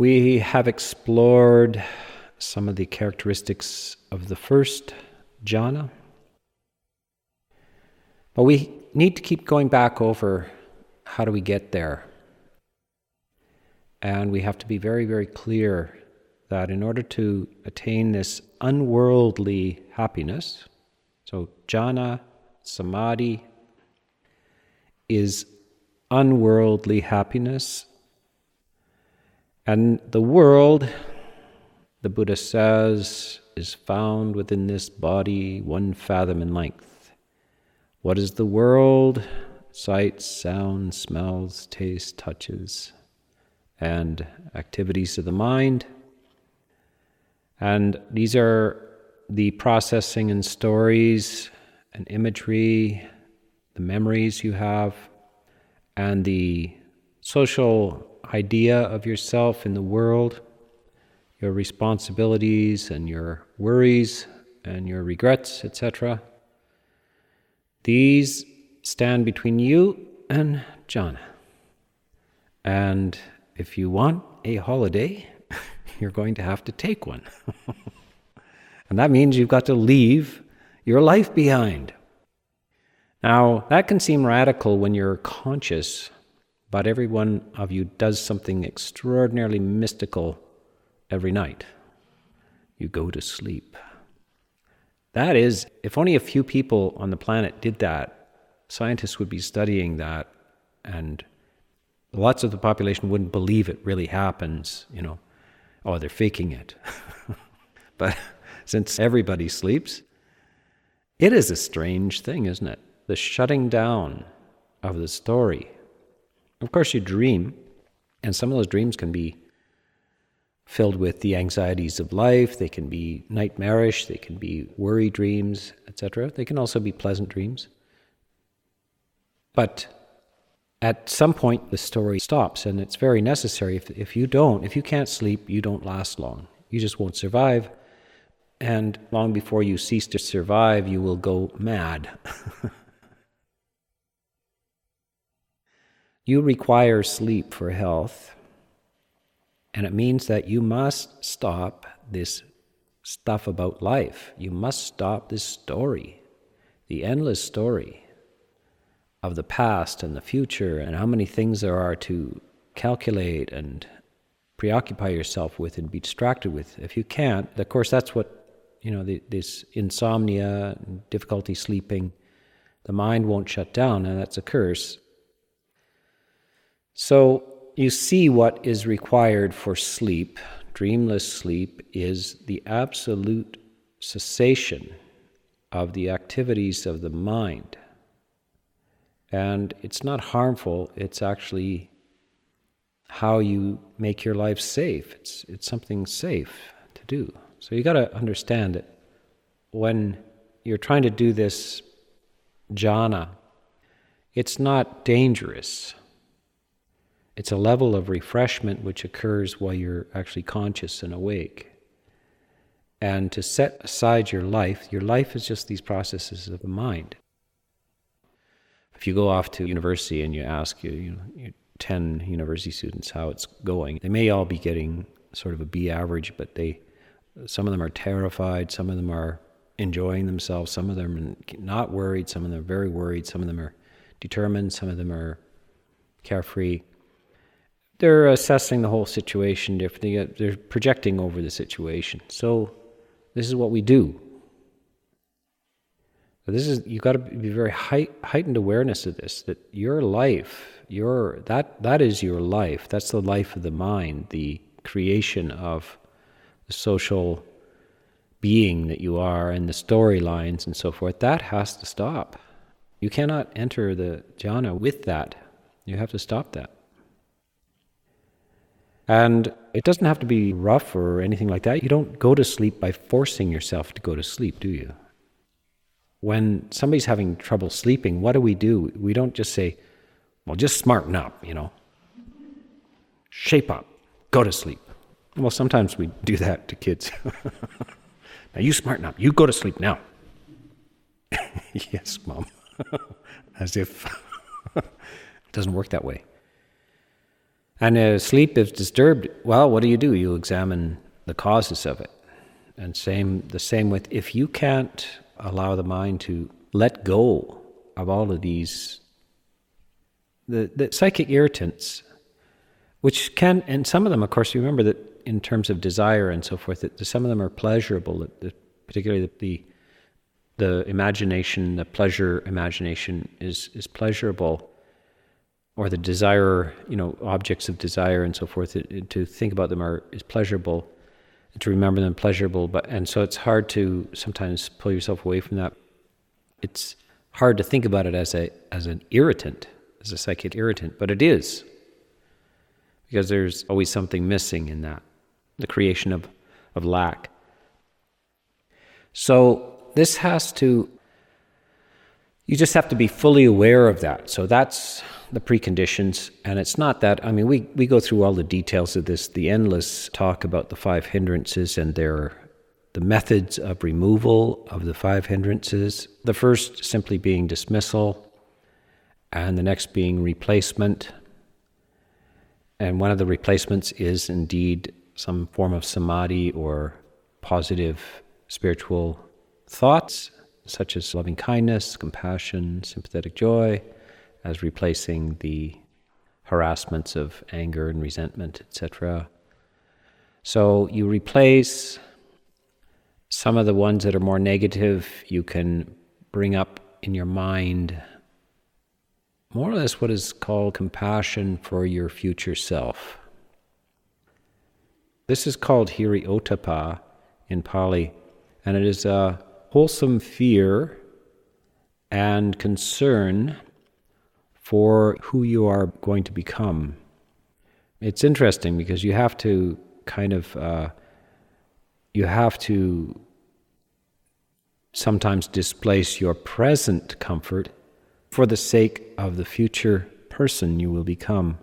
We have explored some of the characteristics of the first jhana, but we need to keep going back over how do we get there. And we have to be very, very clear that in order to attain this unworldly happiness, so jhana, samadhi, is unworldly happiness. And the world, the Buddha says, is found within this body one fathom in length. What is the world? Sights, sounds, smells, tastes, touches, and activities of the mind. And these are the processing and stories and imagery, the memories you have, and the social idea of yourself in the world, your responsibilities and your worries and your regrets, etc. These stand between you and jhana. And if you want a holiday, you're going to have to take one. and that means you've got to leave your life behind. Now, that can seem radical when you're conscious, but every one of you does something extraordinarily mystical every night. You go to sleep. That is, if only a few people on the planet did that, scientists would be studying that, and lots of the population wouldn't believe it really happens, you know. Oh, they're faking it. but since everybody sleeps, it is a strange thing, isn't it? The shutting down of the story. Of course, you dream, and some of those dreams can be filled with the anxieties of life. They can be nightmarish, they can be worry dreams, etc. They can also be pleasant dreams. But at some point, the story stops, and it's very necessary. If, if you don't, if you can't sleep, you don't last long. You just won't survive. And long before you cease to survive, you will go mad. you require sleep for health, and it means that you must stop this stuff about life. You must stop this story, the endless story of the past and the future and how many things there are to calculate and preoccupy yourself with and be distracted with. If you can't, of course, that's what, you know, the, this insomnia, difficulty sleeping, the mind won't shut down, and that's a curse. So you see what is required for sleep, dreamless sleep, is the absolute cessation of the activities of the mind. And it's not harmful, it's actually how you make your life safe. It's, it's something safe to do. So you got to understand that when you're trying to do this jhana, it's not dangerous. It's a level of refreshment which occurs while you're actually conscious and awake. And to set aside your life, your life is just these processes of the mind if you go off to university and you ask you, you know, 10 university students how it's going, they may all be getting sort of a B average, but they, some of them are terrified, some of them are enjoying themselves, some of them are not worried, some of them are very worried, some of them are determined, some of them are carefree. They're assessing the whole situation differently. Uh, they're projecting over the situation. So, this is what we do but this is you've got to be very height, heightened awareness of this. That your life, your that that is your life. That's the life of the mind, the creation of the social being that you are, and the storylines and so forth. That has to stop. You cannot enter the jhana with that. You have to stop that. And it doesn't have to be rough or anything like that. You don't go to sleep by forcing yourself to go to sleep, do you? when somebody's having trouble sleeping, what do we do? We don't just say, well, just smarten up, you know, shape up, go to sleep. Well, sometimes we do that to kids. now you smarten up, you go to sleep now. yes, mom. As if it doesn't work that way. And uh, sleep is disturbed. Well, what do you do? You examine the causes of it. And same the same with if you can't allow the mind to let go of all of these the, the psychic irritants, which can and some of them, of course, remember that in terms of desire and so forth, that some of them are pleasurable. particularly the, the the imagination, the pleasure imagination is is pleasurable, or the desire, you know, objects of desire and so forth. It, to think about them are is pleasurable to remember them pleasurable, but and so it's hard to sometimes pull yourself away from that. It's hard to think about it as a as an irritant, as a psychic irritant, but it is because there's always something missing in that, the creation of of lack. So this has to. You just have to be fully aware of that. So that's the preconditions. And it's not that, I mean, we, we go through all the details of this, the endless talk about the five hindrances and their the methods of removal of the five hindrances. The first simply being dismissal, and the next being replacement. And one of the replacements is indeed some form of samadhi or positive spiritual thoughts, such as loving kindness, compassion, sympathetic joy as replacing the harassments of anger and resentment, etc. So you replace some of the ones that are more negative, you can bring up in your mind more or less what is called compassion for your future self. This is called hiri ottappa in Pali, and it is a wholesome fear and concern for who you are going to become. It's interesting because you have to kind of uh, you have to sometimes displace your present comfort for the sake of the future person you will become.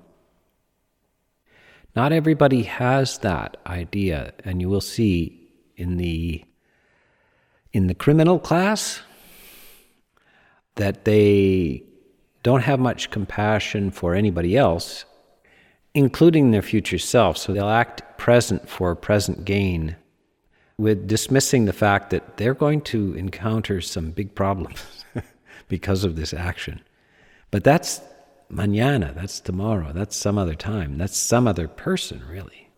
Not everybody has that idea, and you will see in the in the criminal class that they don't have much compassion for anybody else, including their future self. So they'll act present for present gain with dismissing the fact that they're going to encounter some big problems because of this action. But that's mañana, that's tomorrow, that's some other time, that's some other person, really,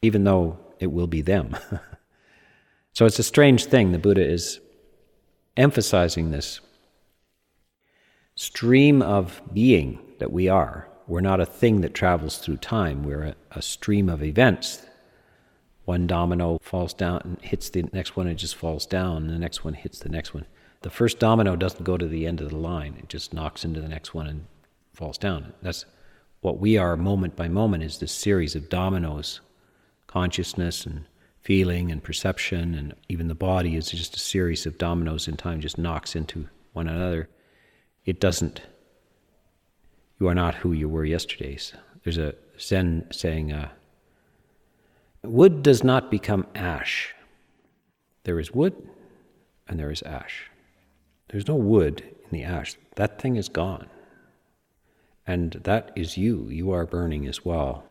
even though it will be them. so it's a strange thing. The Buddha is emphasizing this stream of being that we are. We're not a thing that travels through time, we're a, a stream of events. One domino falls down and hits the next one, it just falls down, the next one hits the next one. The first domino doesn't go to the end of the line, it just knocks into the next one and falls down. That's what we are moment by moment is this series of dominoes. Consciousness and feeling and perception and even the body is just a series of dominoes in time, just knocks into one another it doesn't, you are not who you were yesterday. There's a Zen saying, uh, wood does not become ash. There is wood and there is ash. There's no wood in the ash. That thing is gone. And that is you. You are burning as well.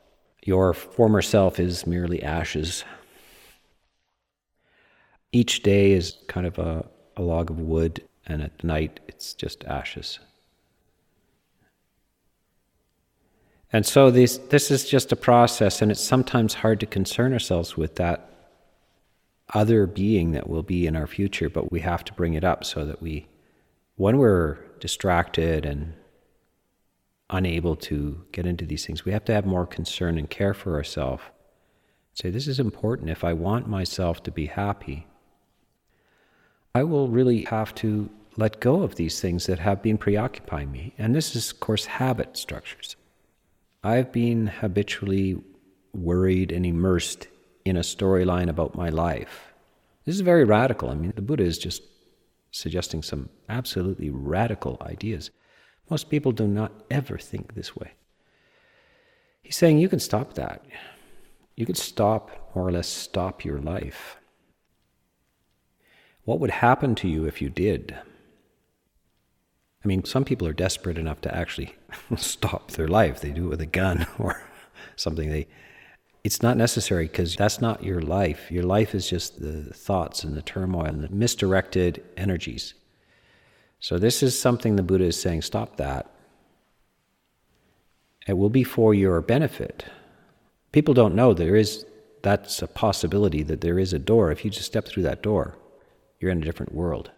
Your former self is merely ashes. Each day is kind of a, a log of wood and at night it's just ashes. And so this, this is just a process, and it's sometimes hard to concern ourselves with that other being that will be in our future, but we have to bring it up so that we, when we're distracted and unable to get into these things, we have to have more concern and care for ourselves. Say, this is important. If I want myself to be happy, I will really have to let go of these things that have been preoccupying me. And this is, of course, habit structures. I've been habitually worried and immersed in a storyline about my life. This is very radical. I mean, the Buddha is just suggesting some absolutely radical ideas. Most people do not ever think this way. He's saying you can stop that. You could stop, more or less, stop your life. What would happen to you if you did? I mean, some people are desperate enough to actually stop their life. They do it with a gun or something. They, it's not necessary because that's not your life. Your life is just the thoughts and the turmoil and the misdirected energies. So, this is something the Buddha is saying stop that. It will be for your benefit. People don't know there is, that's a possibility that there is a door. If you just step through that door, you're in a different world.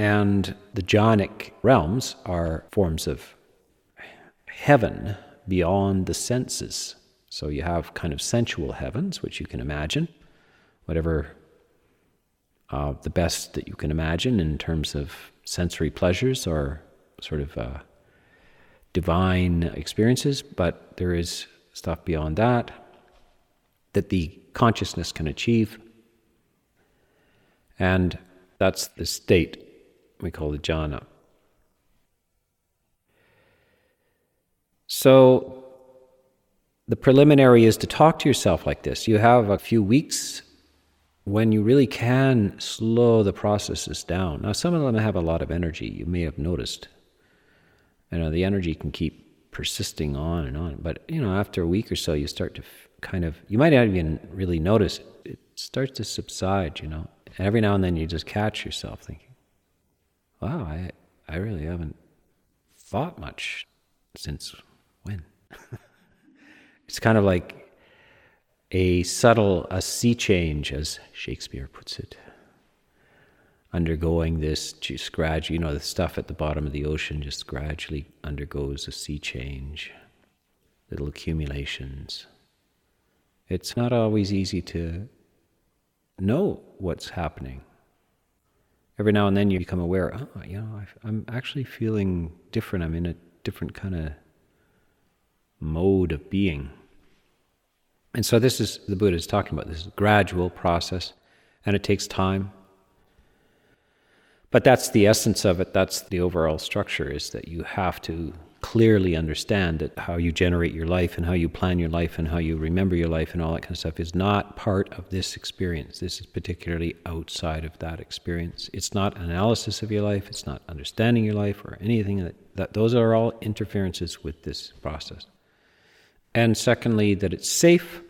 And the jhanic realms are forms of heaven beyond the senses. So you have kind of sensual heavens, which you can imagine, whatever uh, the best that you can imagine in terms of sensory pleasures or sort of uh, divine experiences, but there is stuff beyond that that the consciousness can achieve. And that's the state we call the jhana. So the preliminary is to talk to yourself like this. You have a few weeks when you really can slow the processes down. Now, some of them have a lot of energy, you may have noticed. You know, the energy can keep persisting on and on. But, you know, after a week or so, you start to kind of, you might not even really notice it. It starts to subside, you know. Every now and then you just catch yourself thinking, wow, I, I really haven't thought much since when? it's kind of like a subtle, a sea change, as Shakespeare puts it. Undergoing this just gradually, you know, the stuff at the bottom of the ocean just gradually undergoes a sea change, little accumulations. It's not always easy to know what's happening every now and then you become aware, oh, you know, i am actually feeling different. I'm in a different kind of mode of being. And so this is the Buddha is talking about this gradual process, and it takes time. But that's the essence of it. That's the overall structure is that you have to clearly understand that how you generate your life and how you plan your life and how you remember your life and all that kind of stuff is not part of this experience. This is particularly outside of that experience. It's not analysis of your life, it's not understanding your life or anything that, that those are all interferences with this process. And secondly, that it's safe,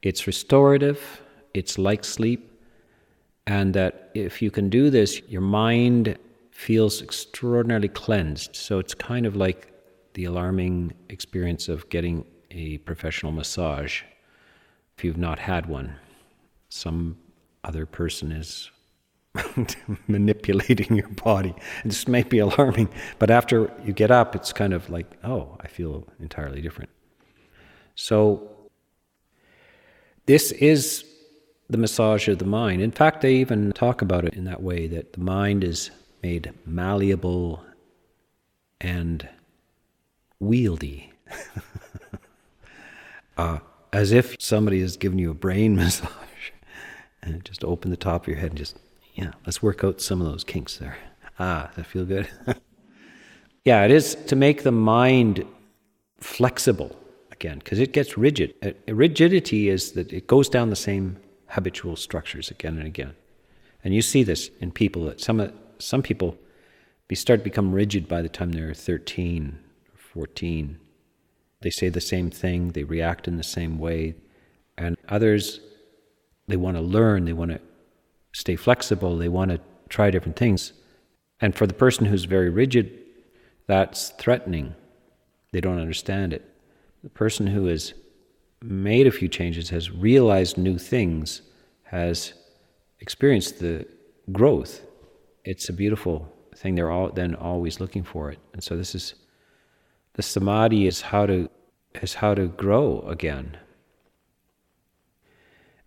it's restorative, it's like sleep, and that if you can do this, your mind feels extraordinarily cleansed. So it's kind of like the alarming experience of getting a professional massage if you've not had one. Some other person is manipulating your body. This may be alarming, but after you get up, it's kind of like, oh, I feel entirely different. So, this is the massage of the mind. In fact, they even talk about it in that way that the mind is made malleable and wieldy. uh, as if somebody has given you a brain massage and just open the top of your head and just, yeah, let's work out some of those kinks there. Ah, that feel good? yeah, it is to make the mind flexible again, because it gets rigid. Uh, rigidity is that it goes down the same habitual structures again and again. And you see this in people that some, some people be start to become rigid by the time they're 13 14. They say the same thing, they react in the same way. And others, they want to learn, they want to stay flexible, they want to try different things. And for the person who's very rigid, that's threatening. They don't understand it. The person who has made a few changes, has realized new things, has experienced the growth. It's a beautiful thing. They're all then always looking for it. And so this is the samadhi is how to is how to grow again.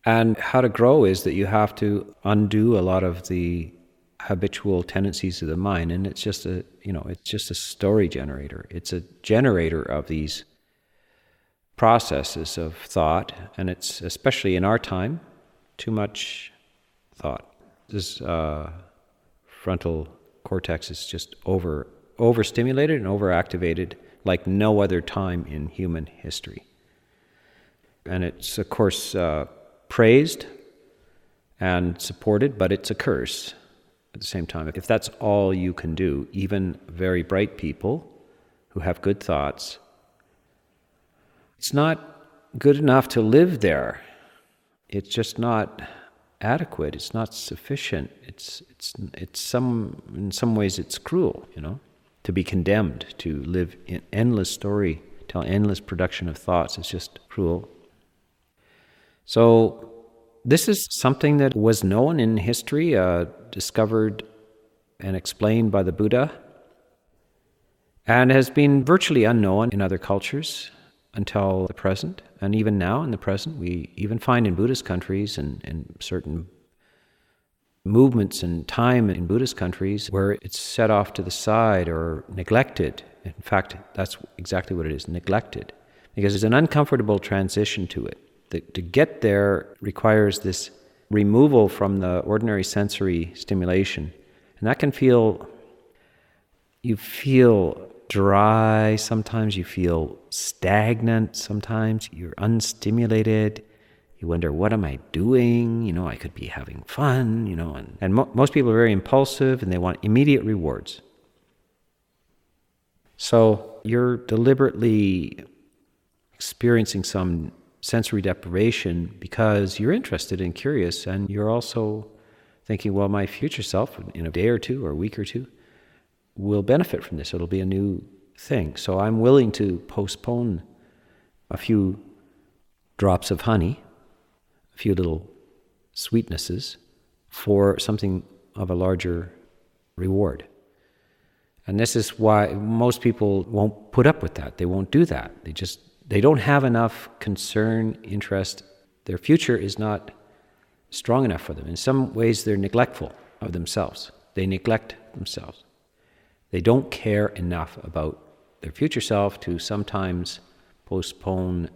And how to grow is that you have to undo a lot of the habitual tendencies of the mind and it's just a you know it's just a story generator. It's a generator of these processes of thought and it's especially in our time too much thought. This uh, frontal cortex is just over overstimulated and overactivated like no other time in human history. And it's, of course, uh, praised and supported, but it's a curse at the same time. If that's all you can do, even very bright people who have good thoughts It's not good enough to live there. It's just not adequate. It's not sufficient. It's it's it's some in some ways it's cruel, you know, to be condemned to live in endless story, tell endless production of thoughts. It's just cruel. So this is something that was known in history, uh, discovered and explained by the Buddha, and has been virtually unknown in other cultures until the present. And even now, in the present, we even find in Buddhist countries and, in certain movements and time in Buddhist countries where it's set off to the side or neglected. In fact, that's exactly what it is neglected. Because there's an uncomfortable transition to it. The, to get there requires this removal from the ordinary sensory stimulation. And that can feel, you feel dry, sometimes you feel stagnant, sometimes you're unstimulated. You wonder, what am I doing? You know, I could be having fun, you know. And, and mo- most people are very impulsive and they want immediate rewards. So you're deliberately experiencing some sensory deprivation because you're interested and curious, and you're also thinking, well, my future self in a day or two or a week or two will benefit from this. It'll be a new thing. So I'm willing to postpone a few drops of honey, few little sweetnesses for something of a larger reward. And this is why most people won't put up with that. They won't do that. They just they don't have enough concern, interest. Their future is not strong enough for them. In some ways they're neglectful of themselves. They neglect themselves. They don't care enough about their future self to sometimes postpone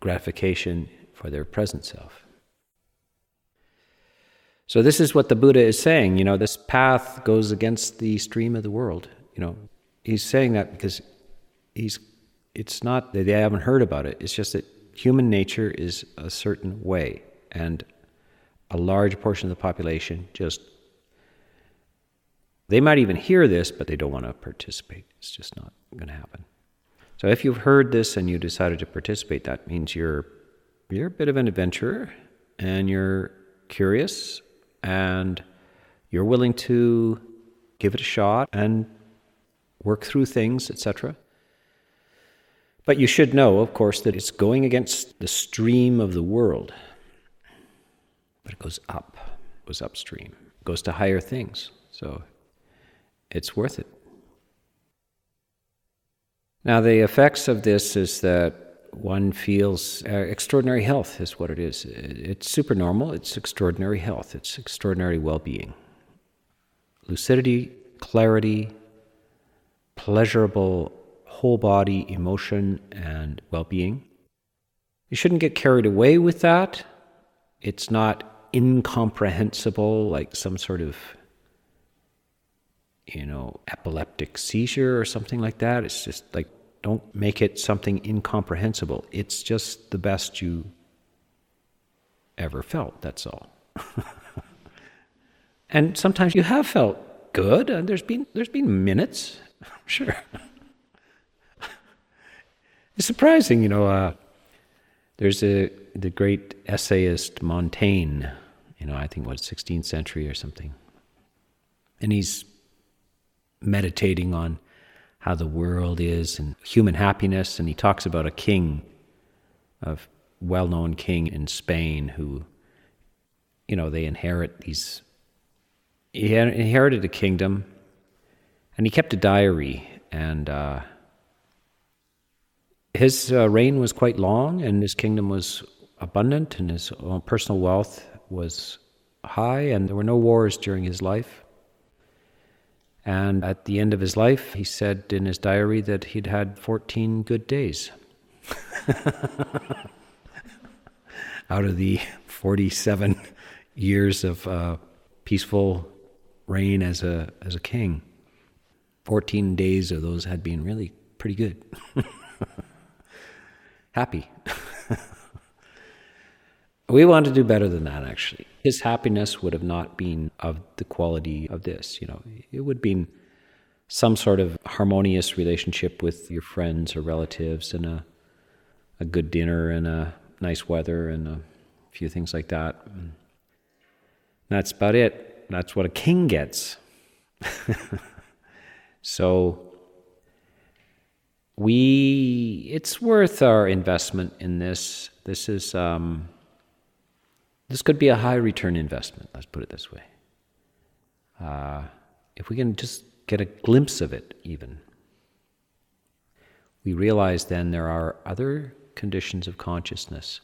gratification for their present self. So, this is what the Buddha is saying. You know, this path goes against the stream of the world. You know, he's saying that because he's, it's not that they haven't heard about it, it's just that human nature is a certain way. And a large portion of the population just they might even hear this, but they don't want to participate. It's just not going to happen. So if you've heard this and you decided to participate, that means you're you're a bit of an adventurer and you're curious and you're willing to give it a shot and work through things, etc. But you should know, of course, that it's going against the stream of the world. But it goes up, goes upstream, goes to higher things. So it's worth it. Now, the effects of this is that one feels uh, extraordinary health, is what it is. It's super normal, it's extraordinary health, it's extraordinary well being. Lucidity, clarity, pleasurable whole body emotion and well being. You shouldn't get carried away with that. It's not incomprehensible, like some sort of you know, epileptic seizure or something like that. It's just like, don't make it something incomprehensible. It's just the best you ever felt, that's all. and sometimes you have felt good, and there's been, there's been minutes, I'm sure. it's surprising, you know, uh, there's a, the great essayist Montaigne, you know, I think what, 16th century or something. And he's meditating on how the world is and human happiness. And he talks about a king, a well known king in Spain who, you know, they inherit these. He inherited a kingdom and he kept a diary. And uh, his uh, reign was quite long and his kingdom was abundant and his personal wealth was high and there were no wars during his life. And at the end of his life, he said in his diary that he'd had 14 good days. Out of the 47 years of uh, peaceful reign as a, as a king, 14 days of those had been really pretty good. Happy. We want to do better than that, actually. His happiness would have not been of the quality of this. You know, it would have been some sort of harmonious relationship with your friends or relatives and a, a good dinner and a nice weather and a few things like that. And that's about it. That's what a king gets. so we it's worth our investment in this. This is um, this could be a high return investment. Let's put it this way. Uh, if we can just get a glimpse of it, even we realize then there are other conditions of consciousness.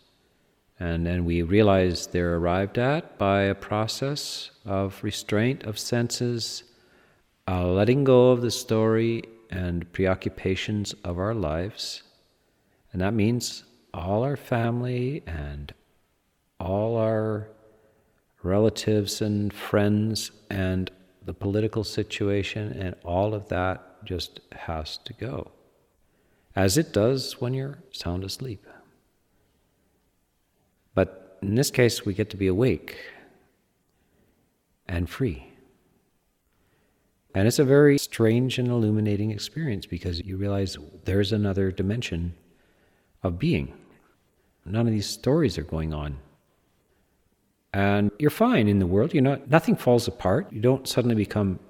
And then we realize they're arrived at by a process of restraint of senses, uh, letting go of the story and preoccupations of our lives. And that means all our family and all our relatives and friends and the political situation and all of that just has to go as it does when you're sound asleep. But in this case, we get to be awake and free. And it's a very strange and illuminating experience because you realize there's another dimension of being. None of these stories are going on. And you're fine in the world. You're not, nothing falls apart. You don't suddenly become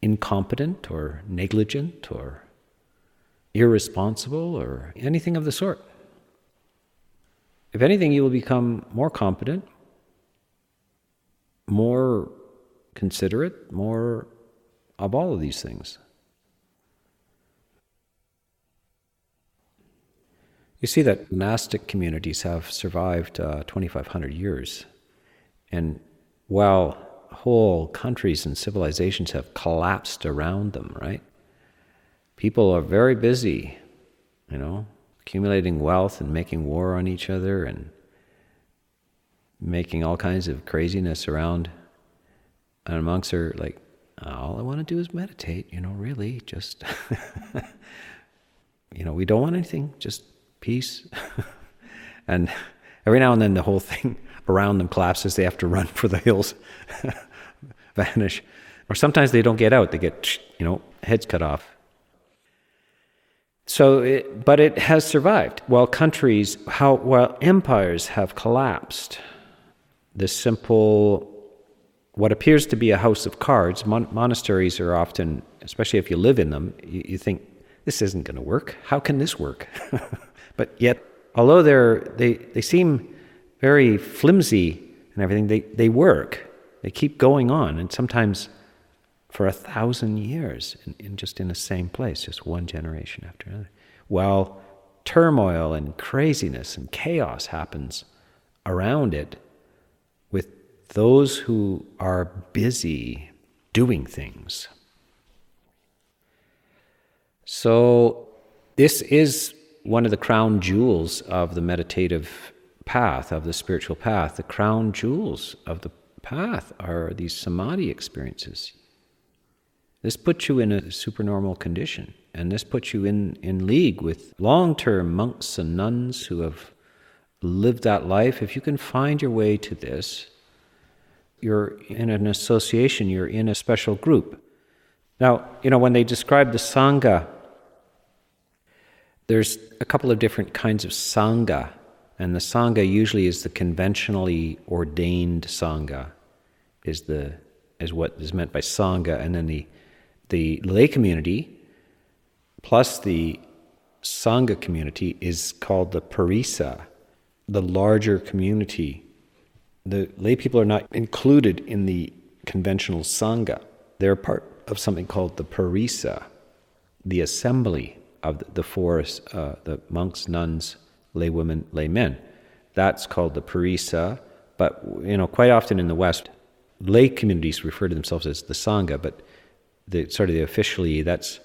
incompetent or negligent or irresponsible or anything of the sort. If anything, you will become more competent, more considerate, more of all of these things. You see that monastic communities have survived uh, 2,500 years, and while whole countries and civilizations have collapsed around them, right? people are very busy, you know, accumulating wealth and making war on each other and making all kinds of craziness around. And monks are like, all I want to do is meditate, you know, really, just, you know, we don't want anything, just peace. and every now and then the whole thing around them collapses. They have to run for the hills, vanish. Or sometimes they don't get out, they get, you know, heads cut off. So, it, but it has survived. While countries, how while empires have collapsed, this simple, what appears to be a house of cards, mon- monasteries are often, especially if you live in them, you, you think this isn't going to work. How can this work? But yet, although they're they they seem very flimsy and everything, they they work. They keep going on, and sometimes for a thousand years in, in, just in the same place, just one generation after another. While turmoil and craziness and chaos happens around it with those who are busy doing things. So, this is one of the crown jewels of the meditative path, of the spiritual path. The crown jewels of the path are these samadhi experiences. This puts you in a supernormal condition, and this puts you in, in league with long term monks and nuns who have lived that life. If you can find your way to this, you're in an association, you're in a special group. Now, you know, when they describe the Sangha, there's a couple of different kinds of Sangha, and the Sangha usually is the conventionally ordained Sangha, is, the, is what is meant by Sangha, and then the the lay community plus the Sangha community is called the Parisa, the larger community. The lay people are not included in the conventional Sangha. They're part of something called the Parisa, the assembly of the four, uh, the monks, nuns, lay women, lay men. That's called the Parisa. But you know, quite often in the West, lay communities refer to themselves as the Sangha, but the sort of the officially that's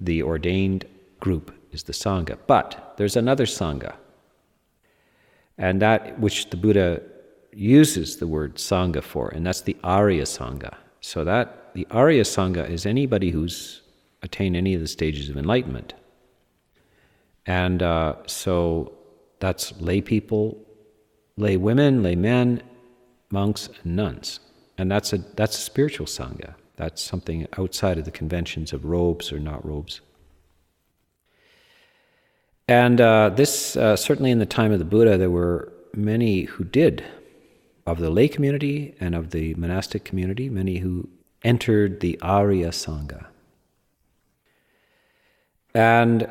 the ordained group is the sangha. But there's another sangha, and that which the Buddha uses the word sangha for, and that's the Arya sangha. So that the Arya sangha is anybody who's attained any of the stages of enlightenment, and uh, so that's lay people, lay women, lay men, monks, and nuns, and that's a that's a spiritual sangha. That's something outside of the conventions of robes or not robes. And uh, this, uh, certainly in the time of the Buddha, there were many who did, of the lay community and of the monastic community, many who entered the Arya Sangha. And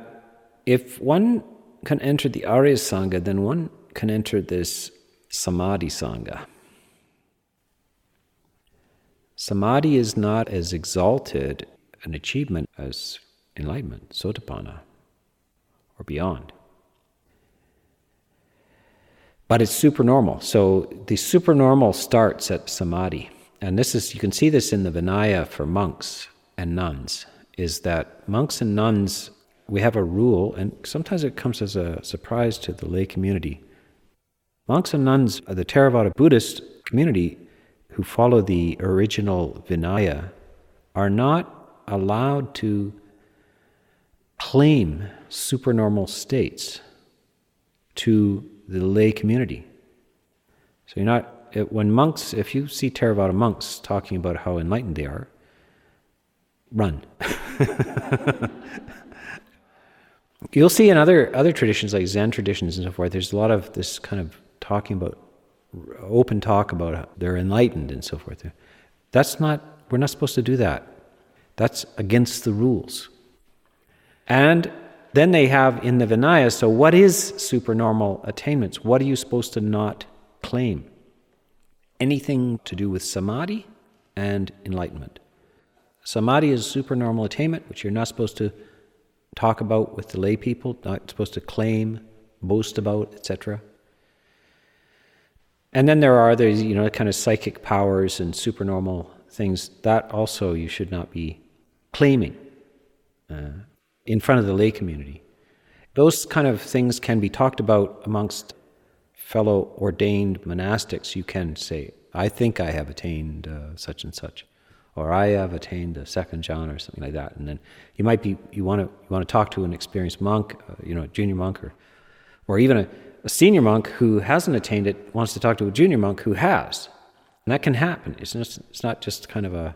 if one can enter the Arya Sangha, then one can enter this Samadhi Sangha. Samadhi is not as exalted an achievement as enlightenment, sotapanna, or beyond. But it's supernormal. So the supernormal starts at samadhi. And this is, you can see this in the Vinaya for monks and nuns, is that monks and nuns, we have a rule, and sometimes it comes as a surprise to the lay community. Monks and nuns, of the Theravada Buddhist community who follow the original Vinaya, are not allowed to claim supernormal states to the lay community. So you're not, when monks, if you see Theravada monks talking about how enlightened they are, run. You'll see in other other traditions like Zen traditions and so forth. There's a lot of this kind of talking about open talk about they're enlightened and so forth. That's not. We're not supposed to do that. That's against the rules. And then they have in the Vinaya, so what is supernormal attainments? What are you supposed to not claim? Anything to do with samadhi and enlightenment. Samadhi is supernormal attainment, which you're not supposed to talk about with the lay people, not supposed to claim, boast about, etc. And then there are others, you know, kind of psychic powers and supernormal things that also you should not be claiming. Uh, in front of the lay community. Those kind of things can be talked about amongst fellow ordained monastics. You can say, I think I have attained uh, such and such, or I have attained a second jhana or something like that. And then you might be, you want to, you want to talk to an experienced monk, uh, you know, a junior monk, or, or even a, a senior monk who hasn't attained it wants to talk to a junior monk who has. And that can happen. It's not, it's not just kind of a,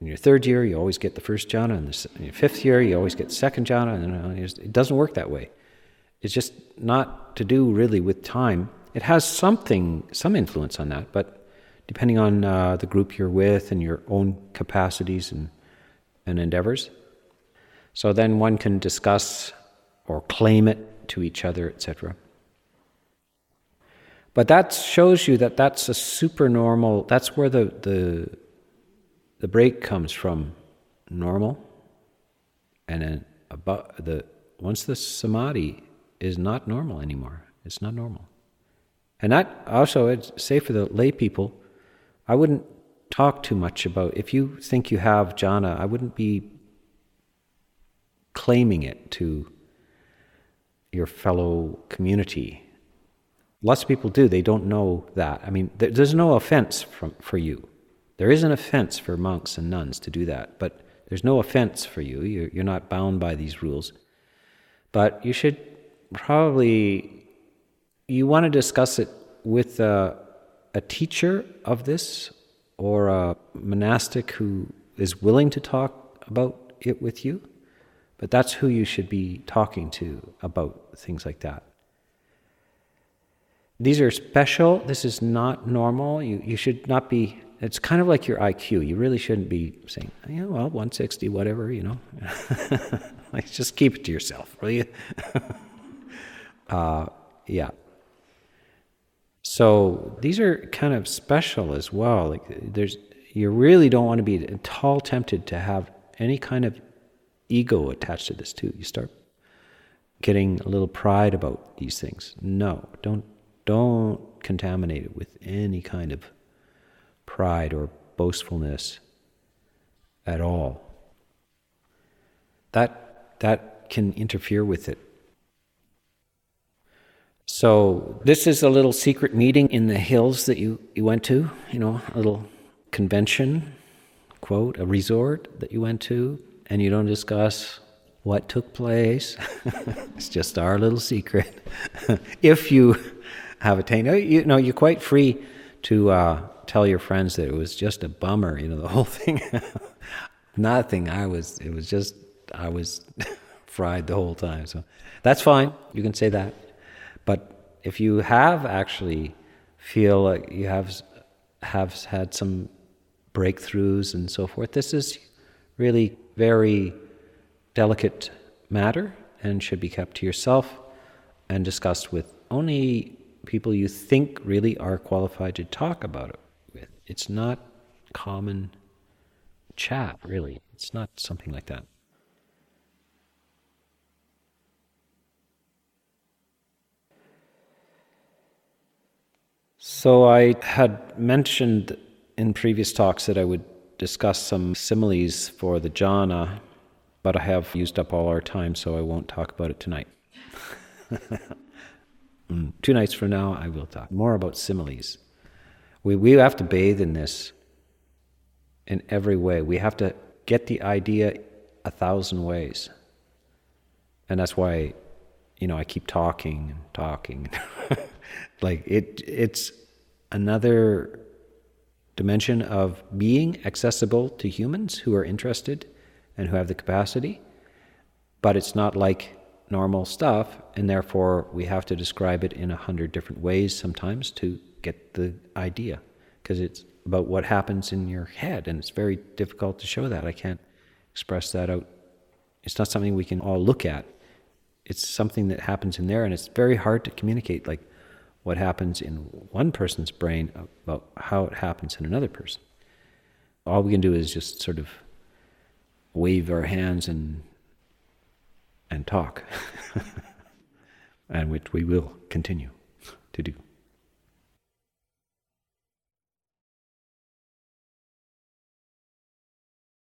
in your third year, you always get the first jhana, and in your fifth year, you always get the second jhana, and it doesn't work that way. It's just not to do really with time. It has something, some influence on that, but depending on uh, the group you're with and your own capacities and, and endeavors. So then one can discuss or claim it to each other, etc. But that shows you that that's a supernormal, that's where the, the the break comes from normal, and then about the once the samadhi is not normal anymore, it's not normal. And that also, I'd for the lay people, I wouldn't talk too much about. If you think you have jhana, I wouldn't be claiming it to your fellow community. Lots of people do. They don't know that. I mean, there's no offense from, for you. There is an offense for monks and nuns to do that, but there's no offense for you. You're, you're not bound by these rules. But you should probably, you want to discuss it with a, a teacher of this or a monastic who is willing to talk about it with you. But that's who you should be talking to about things like that. These are special. This is not normal. You, you should not be it's kind of like your IQ. You really shouldn't be saying, yeah, well, 160, whatever, you know. just keep it to yourself, will you? uh, yeah. So these are kind of special as well. Like, there's, you really don't want to be at all tempted to have any kind of ego attached to this too. You start getting a little pride about these things. No, don't don't contaminate it with any kind of pride or boastfulness at all. That, that can interfere with it. So, this is a little secret meeting in the hills that you, you went to, you know, a little convention, quote, a resort that you went to, and you don't discuss what took place. it's just our little secret. if you have attained, you know, you're quite free to uh, tell your friends that it was just a bummer, you know, the whole thing. Nothing. I was, it was just, I was fried the whole time. So that's fine. You can say that. But if you have actually feel like you have have had some breakthroughs and so forth, this is really very delicate matter and should be kept to yourself and discussed with only people you think really are qualified to talk about it with. It's not common chat, really. It's not something like that. So I had mentioned in previous talks that I would discuss some similes for the jhana, but I have used up all our time, so I won't talk about it tonight. Two nights from now, I will talk more about similes. We, we have to bathe in this in every way. We have to get the idea a thousand ways. And that's why, you know, I keep talking and talking. like it it's another dimension of being accessible to humans who are interested and who have the capacity, but it's not like normal stuff, and therefore we have to describe it in a hundred different ways sometimes to get the idea, because it's about what happens in your head, and it's very difficult to show that. I can't express that out. It's not something we can all look at. It's something that happens in there, and it's very hard to communicate. Like what happens in one person's brain about how it happens in another person. All we can do is just sort of wave our hands and and talk, and which we will continue to do.